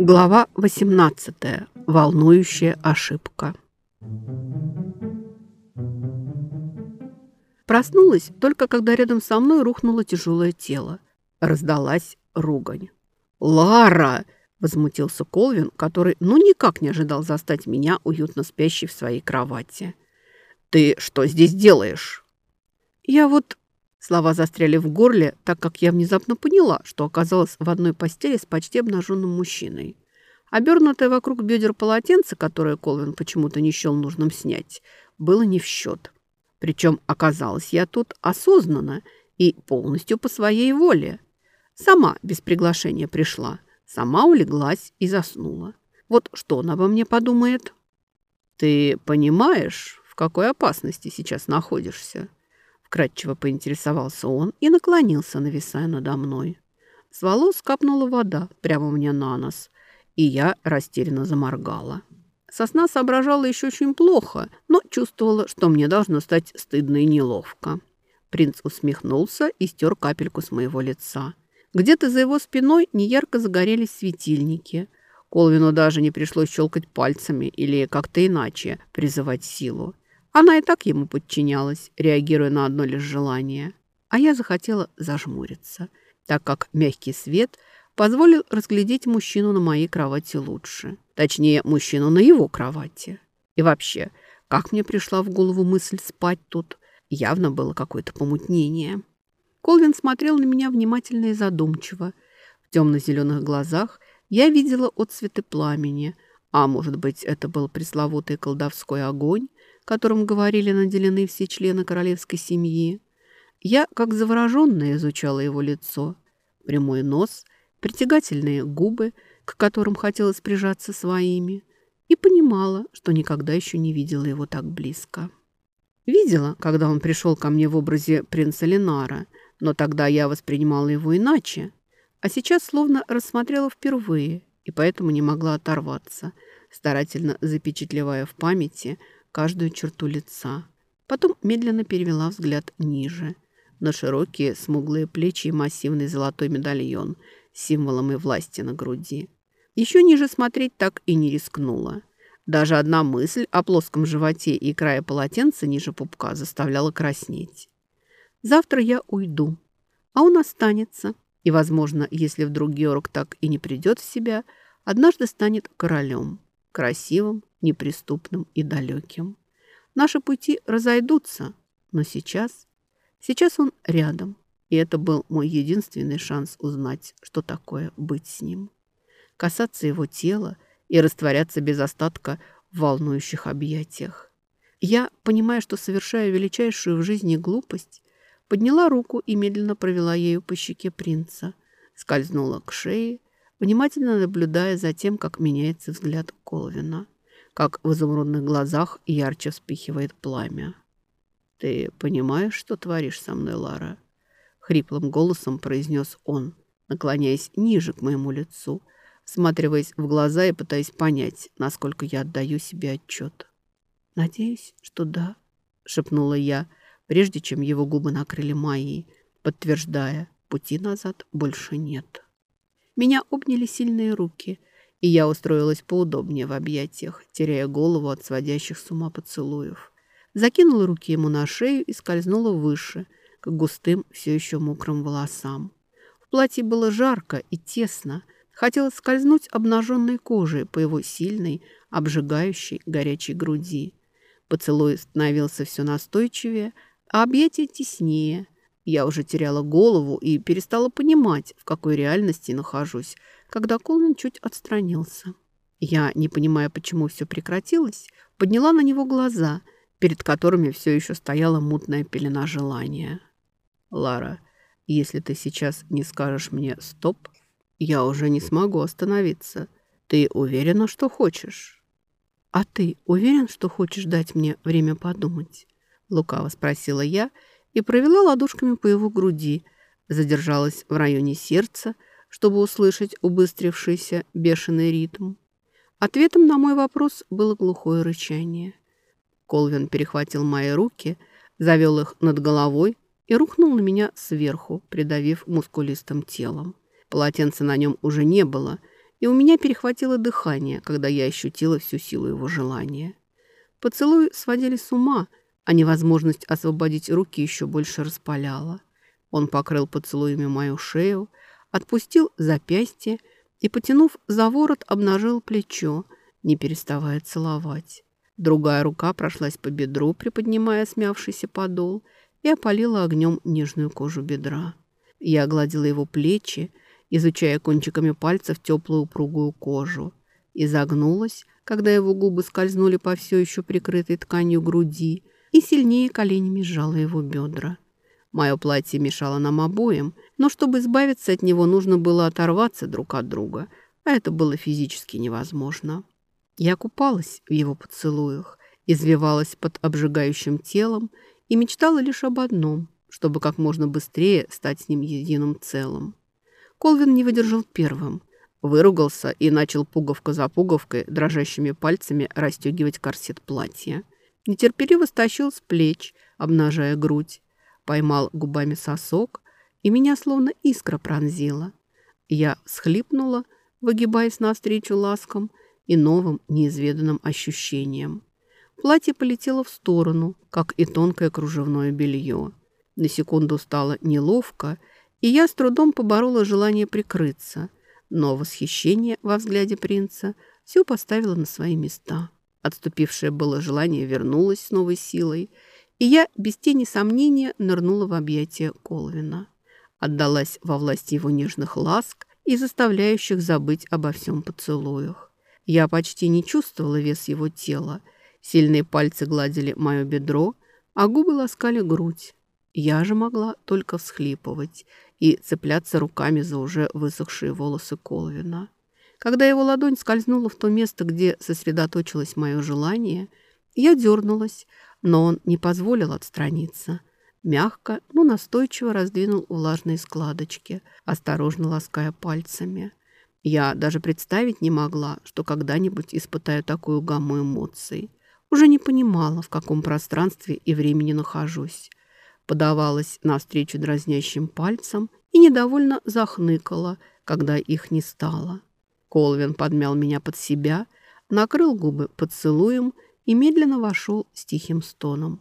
Глава 18. Волнующая ошибка. Проснулась только когда рядом со мной рухнуло тяжелое тело. Раздалась ругань. «Лара!» – возмутился Колвин, который ну никак не ожидал застать меня уютно спящей в своей кровати. «Ты что здесь делаешь?» «Я вот Слова застряли в горле, так как я внезапно поняла, что оказалась в одной постели с почти обнаженным мужчиной. Обернутое вокруг бедер полотенце, которое Колвин почему-то не счел нужным снять, было не в счет. Причем оказалась я тут осознанно и полностью по своей воле. Сама без приглашения пришла, сама улеглась и заснула. Вот что он обо мне подумает? «Ты понимаешь, в какой опасности сейчас находишься?» Вкратчиво поинтересовался он и наклонился, нависая надо мной. С волос капнула вода прямо мне на нос, и я растерянно заморгала. Сосна соображала еще очень плохо, но чувствовала, что мне должно стать стыдно и неловко. Принц усмехнулся и стер капельку с моего лица. Где-то за его спиной неярко загорелись светильники. Колвину даже не пришлось щелкать пальцами или как-то иначе призывать силу. Она и так ему подчинялась, реагируя на одно лишь желание. А я захотела зажмуриться, так как мягкий свет позволил разглядеть мужчину на моей кровати лучше. Точнее, мужчину на его кровати. И вообще, как мне пришла в голову мысль спать тут? Явно было какое-то помутнение. Колвин смотрел на меня внимательно и задумчиво. В темно-зеленых глазах я видела отцветы пламени, а может быть, это был пресловутый колдовской огонь, которым говорили наделены все члены королевской семьи. Я, как завороженная, изучала его лицо. Прямой нос, притягательные губы, к которым хотелось прижаться своими, и понимала, что никогда еще не видела его так близко. Видела, когда он пришел ко мне в образе принца Ленара, но тогда я воспринимала его иначе, а сейчас словно рассмотрела впервые и поэтому не могла оторваться, старательно запечатлевая в памяти – каждую черту лица. Потом медленно перевела взгляд ниже, на широкие смуглые плечи и массивный золотой медальон с символом и власти на груди. Еще ниже смотреть так и не рискнула. Даже одна мысль о плоском животе и крае полотенца ниже пупка заставляла краснеть. Завтра я уйду, а он останется. И, возможно, если вдруг Георг так и не придет в себя, однажды станет королем, красивым, неприступным и далеким. Наши пути разойдутся, но сейчас... Сейчас он рядом, и это был мой единственный шанс узнать, что такое быть с ним. Касаться его тела и растворяться без остатка в волнующих объятиях. Я, понимая, что совершаю величайшую в жизни глупость, подняла руку и медленно провела ею по щеке принца, скользнула к шее, внимательно наблюдая за тем, как меняется взгляд Колвина как в изумрудных глазах ярче вспыхивает пламя. «Ты понимаешь, что творишь со мной, Лара?» Хриплым голосом произнес он, наклоняясь ниже к моему лицу, всматриваясь в глаза и пытаясь понять, насколько я отдаю себе отчет. «Надеюсь, что да», — шепнула я, прежде чем его губы накрыли мои, подтверждая, пути назад больше нет. Меня обняли сильные руки — и я устроилась поудобнее в объятиях, теряя голову от сводящих с ума поцелуев. Закинула руки ему на шею и скользнула выше, к густым, все еще мокрым волосам. В платье было жарко и тесно. Хотелось скользнуть обнаженной кожей по его сильной, обжигающей, горячей груди. Поцелуй становился все настойчивее, объятия теснее. Я уже теряла голову и перестала понимать, в какой реальности нахожусь, когда Колвин чуть отстранился. Я, не понимая, почему все прекратилось, подняла на него глаза, перед которыми все еще стояла мутная пелена желания. «Лара, если ты сейчас не скажешь мне «стоп», я уже не смогу остановиться. Ты уверена, что хочешь?» «А ты уверен, что хочешь дать мне время подумать?» Лукаво спросила я и провела ладошками по его груди, задержалась в районе сердца, чтобы услышать убыстрившийся бешеный ритм. Ответом на мой вопрос было глухое рычание. Колвин перехватил мои руки, завел их над головой и рухнул на меня сверху, придавив мускулистым телом. Полотенца на нем уже не было, и у меня перехватило дыхание, когда я ощутила всю силу его желания. Поцелуи сводили с ума, а невозможность освободить руки еще больше распаляла. Он покрыл поцелуями мою шею, отпустил запястье и, потянув за ворот, обнажил плечо, не переставая целовать. Другая рука прошлась по бедру, приподнимая смявшийся подол, и опалила огнем нежную кожу бедра. Я огладила его плечи, изучая кончиками пальцев теплую упругую кожу, и загнулась, когда его губы скользнули по все еще прикрытой тканью груди, и сильнее коленями сжала его бедра. Мое платье мешало нам обоим, но чтобы избавиться от него, нужно было оторваться друг от друга, а это было физически невозможно. Я купалась в его поцелуях, извивалась под обжигающим телом и мечтала лишь об одном, чтобы как можно быстрее стать с ним единым целым. Колвин не выдержал первым, выругался и начал пуговка за пуговкой дрожащими пальцами расстегивать корсет платья. Нетерпеливо стащил с плеч, обнажая грудь, поймал губами сосок, и меня словно искра пронзила. Я схлипнула, выгибаясь навстречу ласкам и новым неизведанным ощущениям. Платье полетело в сторону, как и тонкое кружевное белье. На секунду стало неловко, и я с трудом поборола желание прикрыться, но восхищение во взгляде принца все поставило на свои места. Отступившее было желание вернулось с новой силой – и я без тени сомнения нырнула в объятия Колвина. Отдалась во власть его нежных ласк и заставляющих забыть обо всем поцелуях. Я почти не чувствовала вес его тела. Сильные пальцы гладили мое бедро, а губы ласкали грудь. Я же могла только всхлипывать и цепляться руками за уже высохшие волосы Колвина. Когда его ладонь скользнула в то место, где сосредоточилось мое желание, я дернулась, но он не позволил отстраниться. Мягко, но настойчиво раздвинул влажные складочки, осторожно лаская пальцами. Я даже представить не могла, что когда-нибудь испытаю такую гамму эмоций. Уже не понимала, в каком пространстве и времени нахожусь. Подавалась навстречу дразнящим пальцам и недовольно захныкала, когда их не стало. Колвин подмял меня под себя, накрыл губы поцелуем и медленно вошел с тихим стоном.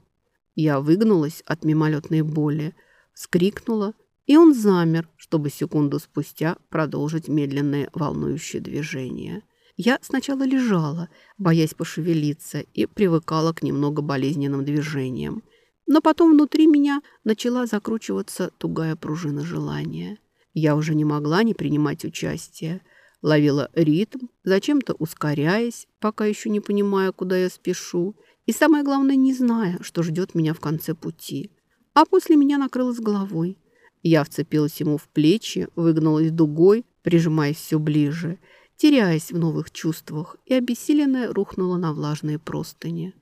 Я выгнулась от мимолетной боли, скрикнула, и он замер, чтобы секунду спустя продолжить медленное волнующее движение. Я сначала лежала, боясь пошевелиться, и привыкала к немного болезненным движениям. Но потом внутри меня начала закручиваться тугая пружина желания. Я уже не могла не принимать участия, ловила ритм, зачем-то ускоряясь, пока еще не понимая, куда я спешу, и самое главное, не зная, что ждет меня в конце пути. А после меня накрылось головой. Я вцепилась ему в плечи, выгнулась дугой, прижимаясь все ближе, теряясь в новых чувствах, и обессиленная рухнула на влажные простыни.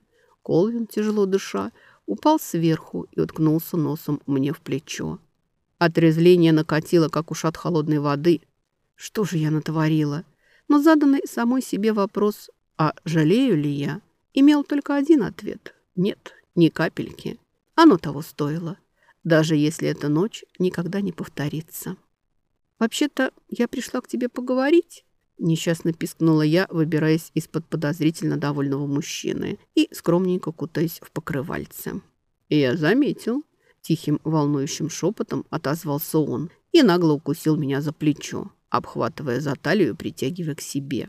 Колвин, тяжело дыша, упал сверху и уткнулся носом мне в плечо. Отрезвление накатило, как ушат холодной воды, что же я натворила? Но заданный самой себе вопрос «А жалею ли я?» имел только один ответ. Нет, ни капельки. Оно того стоило, даже если эта ночь никогда не повторится. «Вообще-то я пришла к тебе поговорить», – несчастно пискнула я, выбираясь из-под подозрительно довольного мужчины и скромненько кутаясь в покрывальце. «Я заметил», – тихим волнующим шепотом отозвался он и нагло укусил меня за плечо обхватывая за талию и притягивая к себе.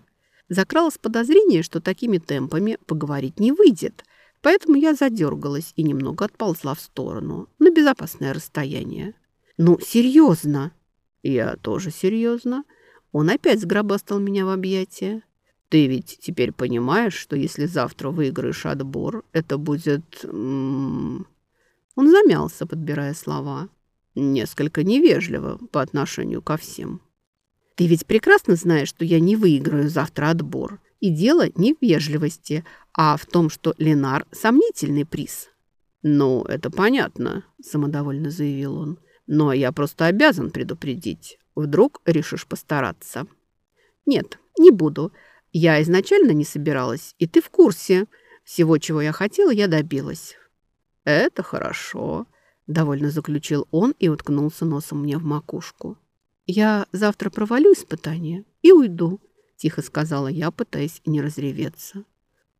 Закралось подозрение, что такими темпами поговорить не выйдет, поэтому я задергалась и немного отползла в сторону, на безопасное расстояние. «Ну, серьезно!» «Я тоже серьезно!» Он опять сгробастал меня в объятия. «Ты ведь теперь понимаешь, что если завтра выиграешь отбор, это будет...» Он замялся, подбирая слова. «Несколько невежливо по отношению ко всем». Ты ведь прекрасно знаешь, что я не выиграю завтра отбор. И дело не в вежливости, а в том, что Ленар – сомнительный приз». «Ну, это понятно», – самодовольно заявил он. Но я просто обязан предупредить. Вдруг решишь постараться. Нет, не буду. Я изначально не собиралась, и ты в курсе. Всего, чего я хотела, я добилась. Это хорошо, довольно заключил он и уткнулся носом мне в макушку. Я завтра провалю испытание и уйду, тихо сказала я, пытаясь не разреветься.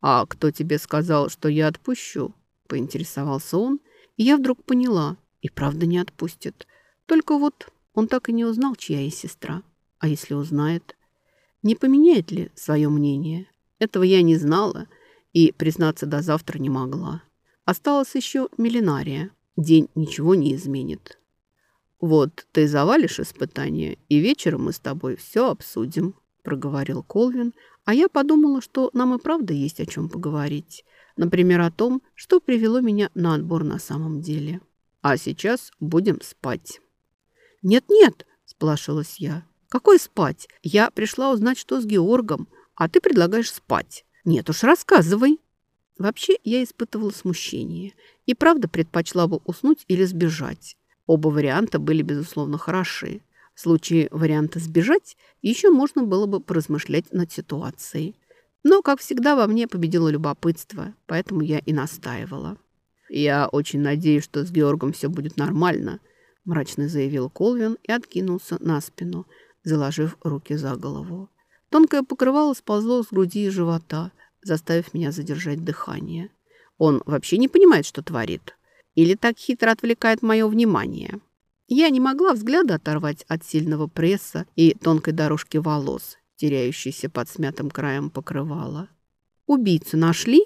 А кто тебе сказал, что я отпущу? поинтересовался он, и я вдруг поняла, и правда не отпустит. Только вот он так и не узнал, чья я сестра. А если узнает? Не поменяет ли свое мнение? Этого я не знала и, признаться, до завтра не могла. Осталась еще миллинария. День ничего не изменит. «Вот ты завалишь испытание, и вечером мы с тобой все обсудим», – проговорил Колвин, а я подумала, что нам и правда есть о чем поговорить. Например, о том, что привело меня на отбор на самом деле. А сейчас будем спать. «Нет-нет», – сплашилась я, какой спать? Я пришла узнать, что с Георгом, а ты предлагаешь спать. Нет уж, рассказывай. Вообще я испытывала смущение и правда предпочла бы уснуть или сбежать. Оба варианта были, безусловно, хороши. В случае варианта сбежать еще можно было бы поразмышлять над ситуацией. Но, как всегда, во мне победило любопытство, поэтому я и настаивала. «Я очень надеюсь, что с Георгом все будет нормально», мрачно заявил Колвин и откинулся на спину – заложив руки за голову. Тонкое покрывало сползло с груди и живота, заставив меня задержать дыхание. Он вообще не понимает, что творит. Или так хитро отвлекает мое внимание. Я не могла взгляда оторвать от сильного пресса и тонкой дорожки волос, теряющейся под смятым краем покрывала. «Убийцу нашли?»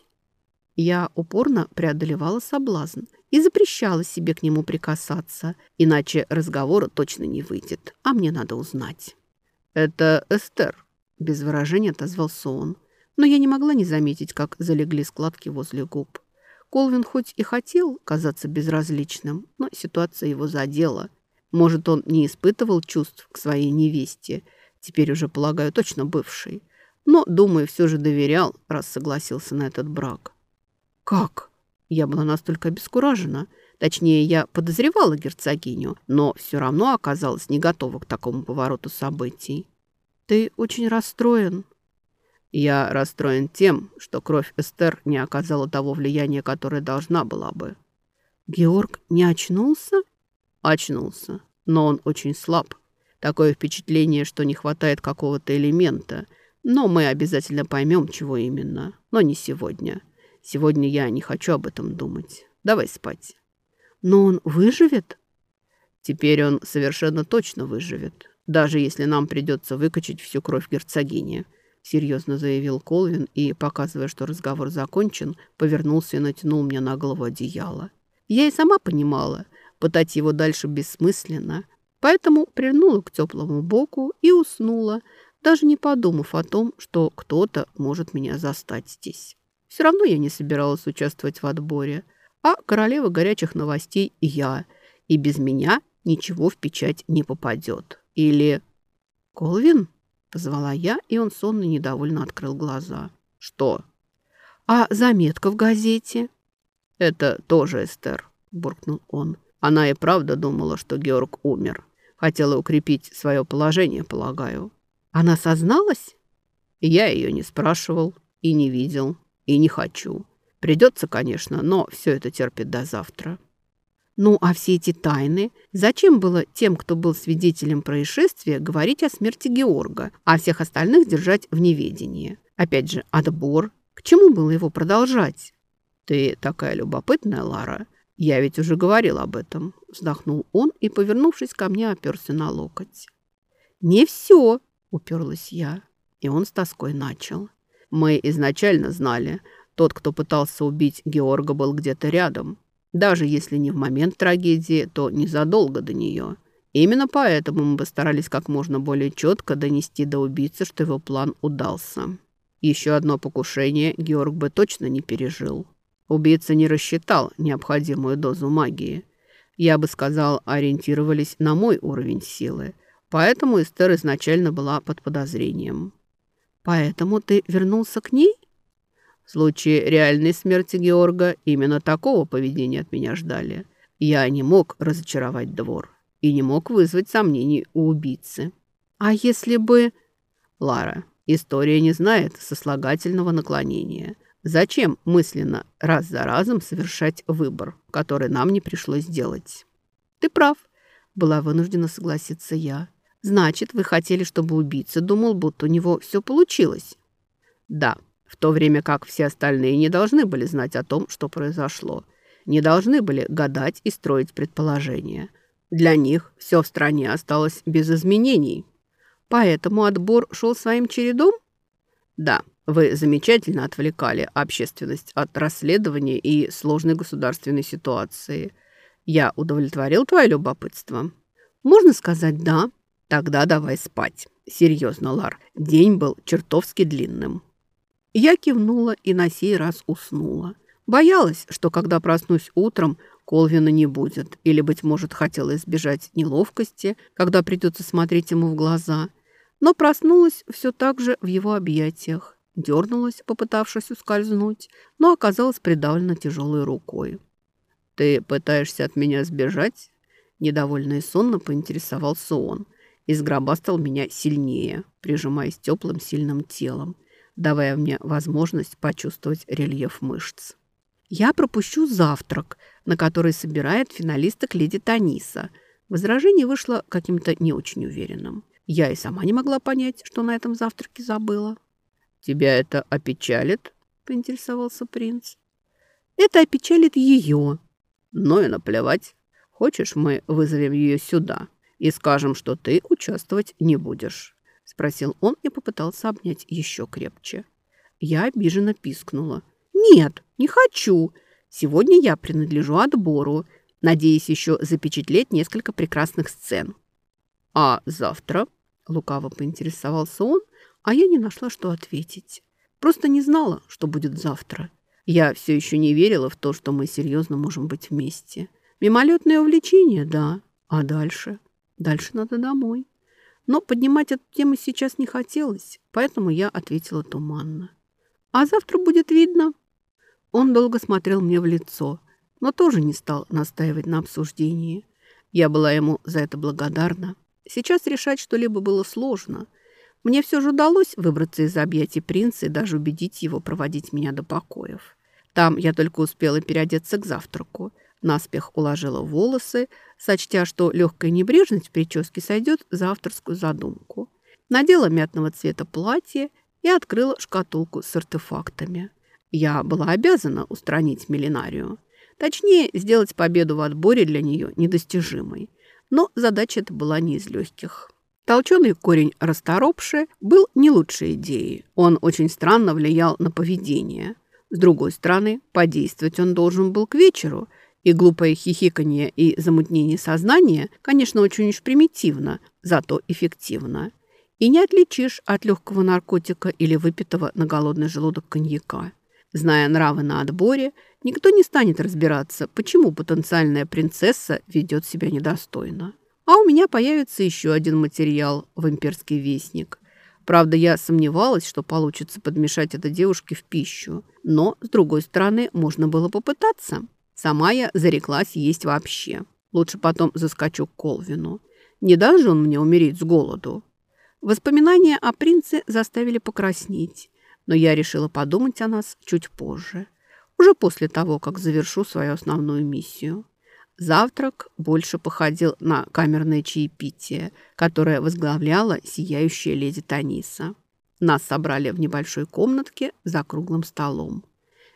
Я упорно преодолевала соблазн и запрещала себе к нему прикасаться, иначе разговора точно не выйдет, а мне надо узнать. «Это Эстер», — без выражения отозвался он, но я не могла не заметить, как залегли складки возле губ. Колвин хоть и хотел казаться безразличным, но ситуация его задела. Может, он не испытывал чувств к своей невесте, теперь уже, полагаю, точно бывшей, но, думаю, все же доверял, раз согласился на этот брак. «Как?» Я была настолько обескуражена. Точнее, я подозревала герцогиню, но все равно оказалась не готова к такому повороту событий. «Ты очень расстроен». «Я расстроен тем, что кровь Эстер не оказала того влияния, которое должна была бы». «Георг не очнулся?» «Очнулся, но он очень слаб. Такое впечатление, что не хватает какого-то элемента. Но мы обязательно поймем, чего именно. Но не сегодня». Сегодня я не хочу об этом думать. Давай спать. Но он выживет? Теперь он совершенно точно выживет, даже если нам придется выкачать всю кровь герцогини, серьезно заявил Колвин и, показывая, что разговор закончен, повернулся и натянул мне на голову одеяло. Я и сама понимала, пытать его дальше бессмысленно, поэтому прильнула к теплому боку и уснула, даже не подумав о том, что кто-то может меня застать здесь. Все равно я не собиралась участвовать в отборе. А королева горячих новостей я. И без меня ничего в печать не попадет. Или... «Колвин?» – позвала я, и он сонно недовольно открыл глаза. «Что?» «А заметка в газете?» «Это тоже Эстер», – буркнул он. Она и правда думала, что Георг умер. Хотела укрепить свое положение, полагаю. Она созналась? Я ее не спрашивал и не видел. И не хочу. Придется, конечно, но все это терпит до завтра. Ну, а все эти тайны? Зачем было тем, кто был свидетелем происшествия, говорить о смерти Георга, а всех остальных держать в неведении? Опять же, отбор. К чему было его продолжать? Ты такая любопытная, Лара. Я ведь уже говорил об этом. Вздохнул он и, повернувшись ко мне, оперся на локоть. Не все, уперлась я. И он с тоской начал. Мы изначально знали, тот, кто пытался убить Георга, был где-то рядом. Даже если не в момент трагедии, то незадолго до нее. Именно поэтому мы постарались как можно более четко донести до убийцы, что его план удался. Еще одно покушение Георг бы точно не пережил. Убийца не рассчитал необходимую дозу магии. Я бы сказал, ориентировались на мой уровень силы. Поэтому Эстер изначально была под подозрением. Поэтому ты вернулся к ней? В случае реальной смерти Георга именно такого поведения от меня ждали. Я не мог разочаровать двор. и не мог вызвать сомнений у убийцы. А если бы... Лара, история не знает сослагательного наклонения. Зачем мысленно раз за разом совершать выбор, который нам не пришлось сделать? Ты прав, была вынуждена согласиться я. Значит, вы хотели, чтобы убийца думал, будто у него все получилось? Да, в то время как все остальные не должны были знать о том, что произошло. Не должны были гадать и строить предположения. Для них все в стране осталось без изменений. Поэтому отбор шел своим чередом? Да, вы замечательно отвлекали общественность от расследования и сложной государственной ситуации. Я удовлетворил твое любопытство? Можно сказать «да». Тогда давай спать. Серьезно, Лар, день был чертовски длинным. Я кивнула и на сей раз уснула. Боялась, что когда проснусь утром, Колвина не будет. Или, быть может, хотела избежать неловкости, когда придется смотреть ему в глаза – но проснулась все так же в его объятиях. Дернулась, попытавшись ускользнуть, но оказалась придавлена тяжелой рукой. «Ты пытаешься от меня сбежать?» Недовольно и сонно поинтересовался он и сгробастал меня сильнее, прижимаясь теплым сильным телом, давая мне возможность почувствовать рельеф мышц. «Я пропущу завтрак, на который собирает финалисток леди Таниса». Возражение вышло каким-то не очень уверенным. Я и сама не могла понять, что на этом завтраке забыла. «Тебя это опечалит?» – поинтересовался принц. «Это опечалит ее». «Ну и наплевать. Хочешь, мы вызовем ее сюда и скажем, что ты участвовать не будешь?» – спросил он и попытался обнять еще крепче. Я обиженно пискнула. «Нет, не хочу. Сегодня я принадлежу отбору, надеясь еще запечатлеть несколько прекрасных сцен». «А завтра?» Лукаво поинтересовался он, а я не нашла, что ответить. Просто не знала, что будет завтра. Я все еще не верила в то, что мы серьезно можем быть вместе. Мимолетное увлечение, да. А дальше? Дальше надо домой. Но поднимать эту тему сейчас не хотелось, поэтому я ответила туманно. А завтра будет видно. Он долго смотрел мне в лицо, но тоже не стал настаивать на обсуждении. Я была ему за это благодарна. Сейчас решать что-либо было сложно. Мне все же удалось выбраться из объятий принца и даже убедить его проводить меня до покоев. Там я только успела переодеться к завтраку. Наспех уложила волосы, сочтя, что легкая небрежность в прическе сойдет за авторскую задумку. Надела мятного цвета платье и открыла шкатулку с артефактами. Я была обязана устранить Милинарию. Точнее, сделать победу в отборе для нее недостижимой. Но задача эта была не из легких. Толченый корень расторопши был не лучшей идеей. Он очень странно влиял на поведение. С другой стороны, подействовать он должен был к вечеру, и глупое хихиканье и замутнение сознания, конечно, очень уж примитивно, зато эффективно. И не отличишь от легкого наркотика или выпитого на голодный желудок коньяка. Зная нравы на отборе, никто не станет разбираться, почему потенциальная принцесса ведет себя недостойно. А у меня появится еще один материал в имперский вестник. Правда, я сомневалась, что получится подмешать это девушке в пищу. Но, с другой стороны, можно было попытаться. Сама я зареклась есть вообще. Лучше потом заскочу к Колвину. Не даст он мне умереть с голоду. Воспоминания о принце заставили покраснеть но я решила подумать о нас чуть позже, уже после того, как завершу свою основную миссию. Завтрак больше походил на камерное чаепитие, которое возглавляла сияющая леди Таниса. Нас собрали в небольшой комнатке за круглым столом.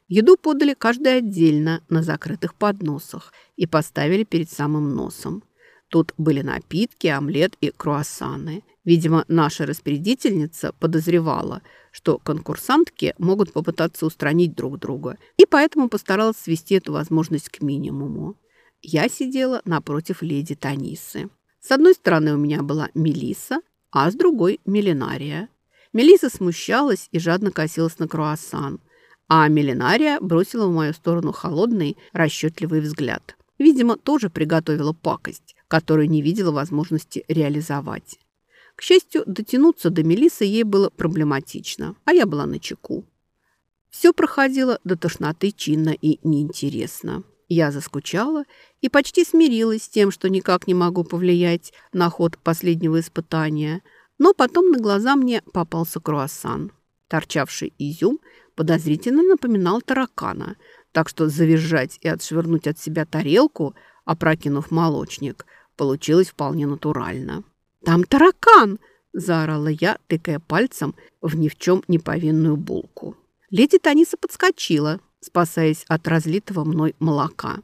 Еду подали каждый отдельно на закрытых подносах и поставили перед самым носом. Тут были напитки, омлет и круассаны. Видимо, наша распорядительница подозревала, что конкурсантки могут попытаться устранить друг друга, и поэтому постаралась свести эту возможность к минимуму. Я сидела напротив леди Танисы. С одной стороны у меня была Мелиса, а с другой – Мелинария. Мелиса смущалась и жадно косилась на круассан, а Мелинария бросила в мою сторону холодный, расчетливый взгляд. Видимо, тоже приготовила пакость, которую не видела возможности реализовать. К счастью, дотянуться до Мелисы ей было проблематично, а я была на чеку. Все проходило до тошноты чинно и неинтересно. Я заскучала и почти смирилась с тем, что никак не могу повлиять на ход последнего испытания. Но потом на глаза мне попался круассан. Торчавший изюм подозрительно напоминал таракана, так что завизжать и отшвырнуть от себя тарелку, опрокинув молочник, получилось вполне натурально. «Там таракан!» – заорала я, тыкая пальцем в ни в чем не повинную булку. Леди Таниса подскочила, спасаясь от разлитого мной молока.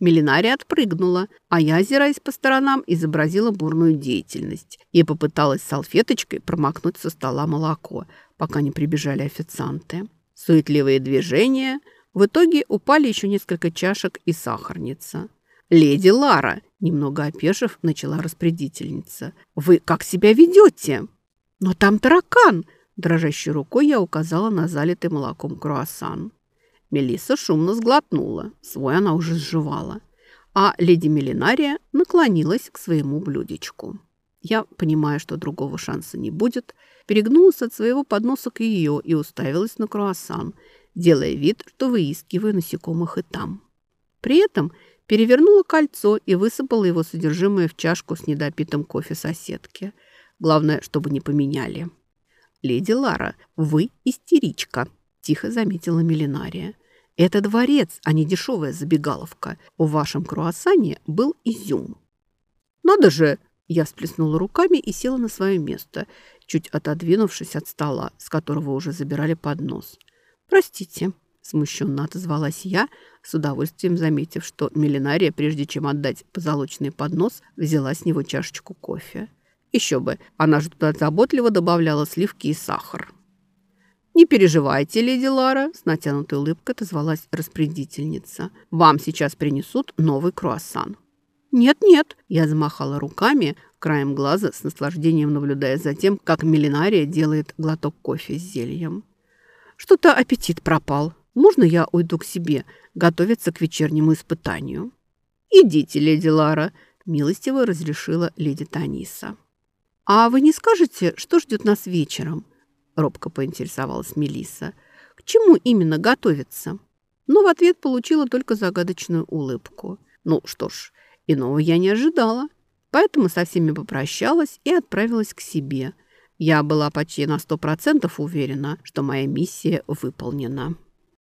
Милинария отпрыгнула, а я, озираясь по сторонам, изобразила бурную деятельность и попыталась салфеточкой промокнуть со стола молоко, пока не прибежали официанты. Суетливые движения. В итоге упали еще несколько чашек и сахарница. «Леди Лара!» – немного опешив, начала распорядительница. «Вы как себя ведете?» «Но там таракан!» – дрожащей рукой я указала на залитый молоком круассан. Мелисса шумно сглотнула, свой она уже сживала, а леди Милинария наклонилась к своему блюдечку. Я, понимая, что другого шанса не будет, перегнулась от своего подноса к ее и уставилась на круассан, делая вид, что выискиваю насекомых и там. При этом перевернула кольцо и высыпала его содержимое в чашку с недопитым кофе соседки. Главное, чтобы не поменяли. «Леди Лара, вы истеричка», – тихо заметила Милинария. Это дворец, а не дешевая забегаловка. В вашем круассане был изюм. Надо же! Я сплеснула руками и села на свое место, чуть отодвинувшись от стола, с которого уже забирали поднос. «Простите», – смущенно отозвалась я, с удовольствием заметив, что Милинария, прежде чем отдать позолоченный поднос, взяла с него чашечку кофе. Еще бы, она же туда заботливо добавляла сливки и сахар. «Не переживайте, леди Лара», – с натянутой улыбкой отозвалась распорядительница. «Вам сейчас принесут новый круассан». «Нет-нет», – я замахала руками, краем глаза с наслаждением наблюдая за тем, как Милинария делает глоток кофе с зельем. «Что-то аппетит пропал. Можно я уйду к себе, готовиться к вечернему испытанию?» «Идите, леди Лара», – милостиво разрешила леди Таниса. «А вы не скажете, что ждет нас вечером?» робко поинтересовалась Мелисса. К чему именно готовиться? Но в ответ получила только загадочную улыбку. Ну что ж, иного я не ожидала. Поэтому со всеми попрощалась и отправилась к себе. Я была почти на сто процентов уверена, что моя миссия выполнена.